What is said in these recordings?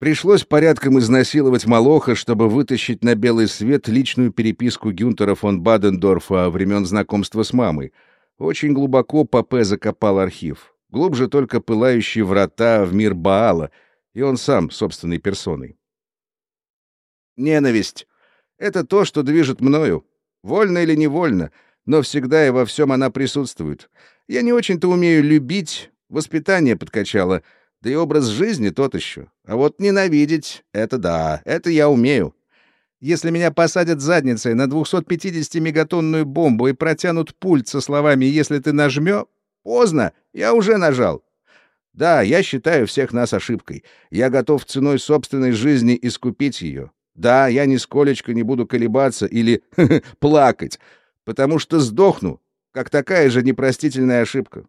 Пришлось порядком изнасиловать Молоха, чтобы вытащить на белый свет личную переписку Гюнтера фон Бадендорфа времен знакомства с мамой. Очень глубоко Папе закопал архив. Глубже только пылающие врата в мир Баала, и он сам собственной персоной. Ненависть — это то, что движет мною. Вольно или невольно, но всегда и во всем она присутствует. Я не очень-то умею любить, воспитание подкачало — да и образ жизни тот еще. А вот ненавидеть — это да, это я умею. Если меня посадят задницей на 250-мегатонную бомбу и протянут пульт со словами «если ты нажмё», поздно, я уже нажал. Да, я считаю всех нас ошибкой. Я готов ценой собственной жизни искупить ее. Да, я нисколечко не буду колебаться или плакать, потому что сдохну, как такая же непростительная ошибка.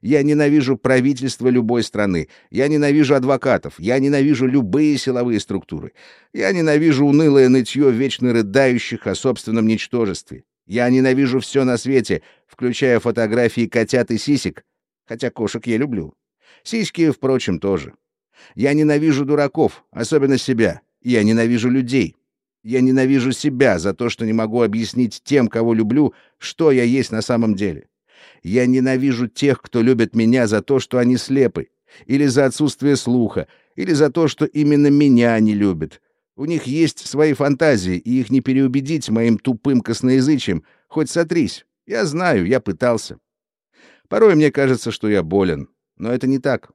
Я ненавижу правительство любой страны. Я ненавижу адвокатов. Я ненавижу любые силовые структуры. Я ненавижу унылое нытье вечно рыдающих о собственном ничтожестве. Я ненавижу все на свете, включая фотографии котят и сисек. Хотя кошек я люблю. Сиськи, впрочем, тоже. Я ненавижу дураков, особенно себя. Я ненавижу людей. Я ненавижу себя за то, что не могу объяснить тем, кого люблю, что я есть на самом деле. Я ненавижу тех, кто любит меня за то, что они слепы, или за отсутствие слуха, или за то, что именно меня они любят. У них есть свои фантазии, и их не переубедить моим тупым косноязычием. Хоть сотрись. Я знаю, я пытался. Порой мне кажется, что я болен. Но это не так.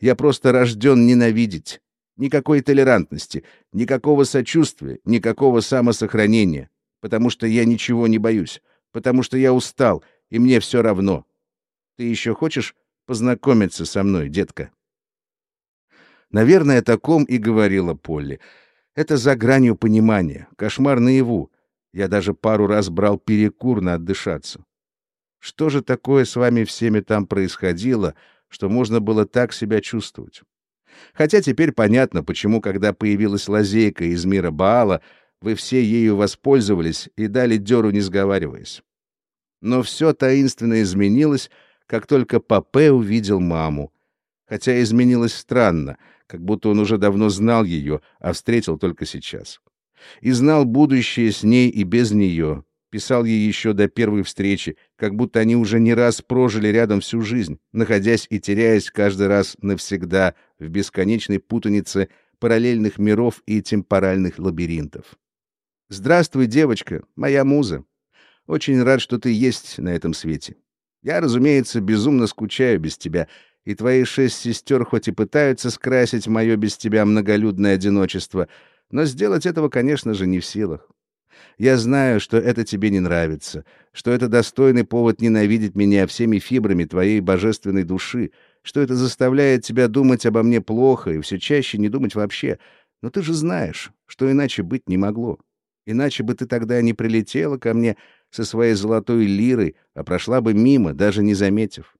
Я просто рожден ненавидеть. Никакой толерантности, никакого сочувствия, никакого самосохранения. Потому что я ничего не боюсь. Потому что я устал — и мне все равно. Ты еще хочешь познакомиться со мной, детка?» Наверное, о таком и говорила Полли. Это за гранью понимания, кошмар наяву. Я даже пару раз брал перекур на отдышаться. Что же такое с вами всеми там происходило, что можно было так себя чувствовать? Хотя теперь понятно, почему, когда появилась лазейка из мира Баала, вы все ею воспользовались и дали дёру, не сговариваясь. Но все таинственно изменилось, как только Папе увидел маму. Хотя изменилось странно, как будто он уже давно знал ее, а встретил только сейчас. И знал будущее с ней и без нее. Писал ей еще до первой встречи, как будто они уже не раз прожили рядом всю жизнь, находясь и теряясь каждый раз навсегда в бесконечной путанице параллельных миров и темпоральных лабиринтов. «Здравствуй, девочка, моя муза», очень рад, что ты есть на этом свете. Я, разумеется, безумно скучаю без тебя, и твои шесть сестер хоть и пытаются скрасить мое без тебя многолюдное одиночество, но сделать этого, конечно же, не в силах. Я знаю, что это тебе не нравится, что это достойный повод ненавидеть меня всеми фибрами твоей божественной души, что это заставляет тебя думать обо мне плохо и все чаще не думать вообще. Но ты же знаешь, что иначе быть не могло. Иначе бы ты тогда не прилетела ко мне со своей золотой лирой, а прошла бы мимо, даже не заметив.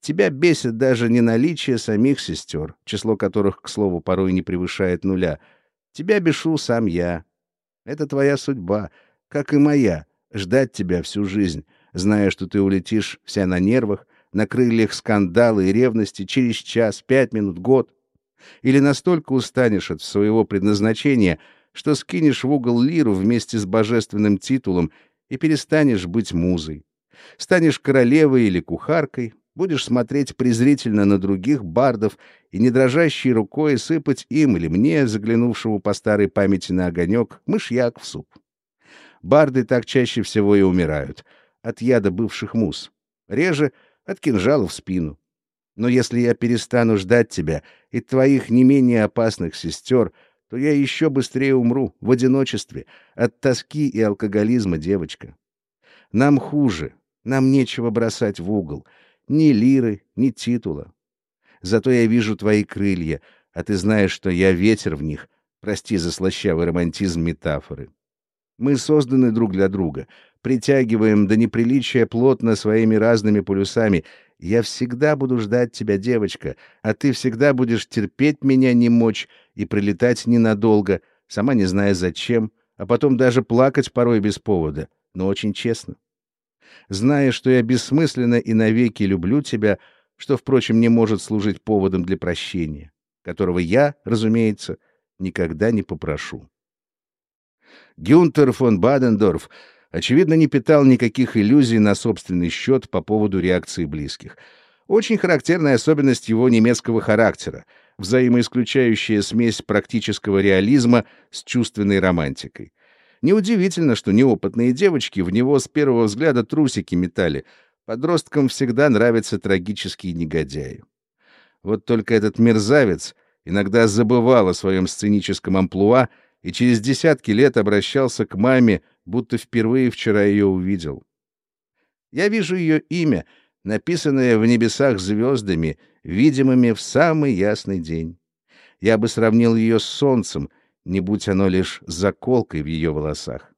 Тебя бесит даже не наличие самих сестер, число которых, к слову, порой не превышает нуля. Тебя бешу сам я. Это твоя судьба, как и моя, ждать тебя всю жизнь, зная, что ты улетишь вся на нервах, на крыльях скандала и ревности через час, пять минут, год. Или настолько устанешь от своего предназначения, что скинешь в угол лиру вместе с божественным титулом и перестанешь быть музой. Станешь королевой или кухаркой, будешь смотреть презрительно на других бардов и не дрожащей рукой сыпать им или мне, заглянувшему по старой памяти на огонек, мышьяк в суп. Барды так чаще всего и умирают. От яда бывших муз. Реже — от кинжала в спину. Но если я перестану ждать тебя и твоих не менее опасных сестер, то я еще быстрее умру в одиночестве от тоски и алкоголизма, девочка. Нам хуже, нам нечего бросать в угол, ни лиры, ни титула. Зато я вижу твои крылья, а ты знаешь, что я ветер в них. Прости за слащавый романтизм метафоры. Мы созданы друг для друга, притягиваем до неприличия плотно своими разными полюсами. Я всегда буду ждать тебя, девочка, а ты всегда будешь терпеть меня не мочь и прилетать ненадолго, сама не зная зачем, а потом даже плакать порой без повода, но очень честно. Зная, что я бессмысленно и навеки люблю тебя, что, впрочем, не может служить поводом для прощения. которого я, разумеется, никогда не попрошу. Гюнтер фон Бадендорф, очевидно, не питал никаких иллюзий на собственный счет по поводу реакции близких. Очень характерная особенность его немецкого характера — взаимоисключающая смесь практического реализма с чувственной романтикой. Неудивительно, что неопытные девочки в него с первого взгляда трусики метали. Подросткам всегда нравятся трагические негодяи. Вот только этот мерзавец иногда забывал о своем сценическом амплуа и через десятки лет обращался к маме, будто впервые вчера ее увидел. Я вижу ее имя, написанное в небесах звездами — видимыми в самый ясный день. Я бы сравнил ее с солнцем, не будь оно лишь заколкой в ее волосах.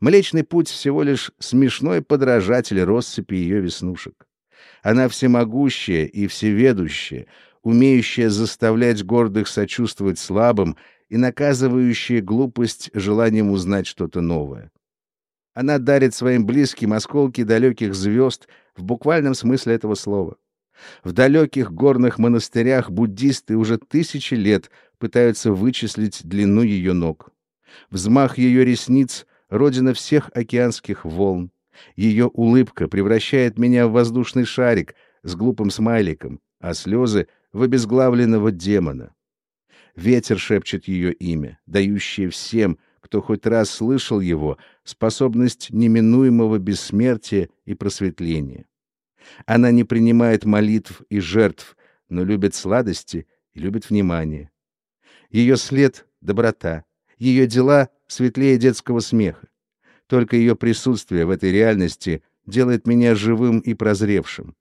Млечный путь всего лишь смешной подражатель россыпи ее веснушек. Она всемогущая и всеведущая, умеющая заставлять гордых сочувствовать слабым и наказывающая глупость желанием узнать что-то новое. Она дарит своим близким осколки далеких звезд в буквальном смысле этого слова. В далеких горных монастырях буддисты уже тысячи лет пытаются вычислить длину ее ног. Взмах ее ресниц — родина всех океанских волн. Ее улыбка превращает меня в воздушный шарик с глупым смайликом, а слезы — в обезглавленного демона. Ветер шепчет ее имя, дающее всем, кто хоть раз слышал его, способность неминуемого бессмертия и просветления. Она не принимает молитв и жертв, но любит сладости и любит внимание. Ее след — доброта, ее дела — светлее детского смеха. Только ее присутствие в этой реальности делает меня живым и прозревшим.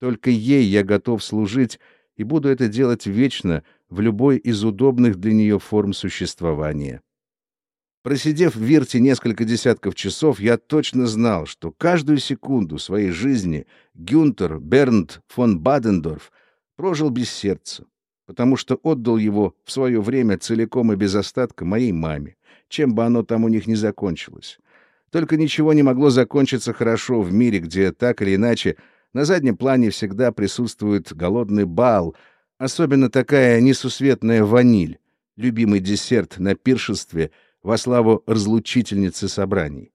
Только ей я готов служить и буду это делать вечно в любой из удобных для нее форм существования. Просидев в Вирте несколько десятков часов, я точно знал, что каждую секунду своей жизни Гюнтер Бернт фон Бадендорф прожил без сердца, потому что отдал его в свое время целиком и без остатка моей маме, чем бы оно там у них ни закончилось. Только ничего не могло закончиться хорошо в мире, где так или иначе на заднем плане всегда присутствует голодный бал, особенно такая несусветная ваниль, любимый десерт на пиршестве — во славу разлучительницы собраний.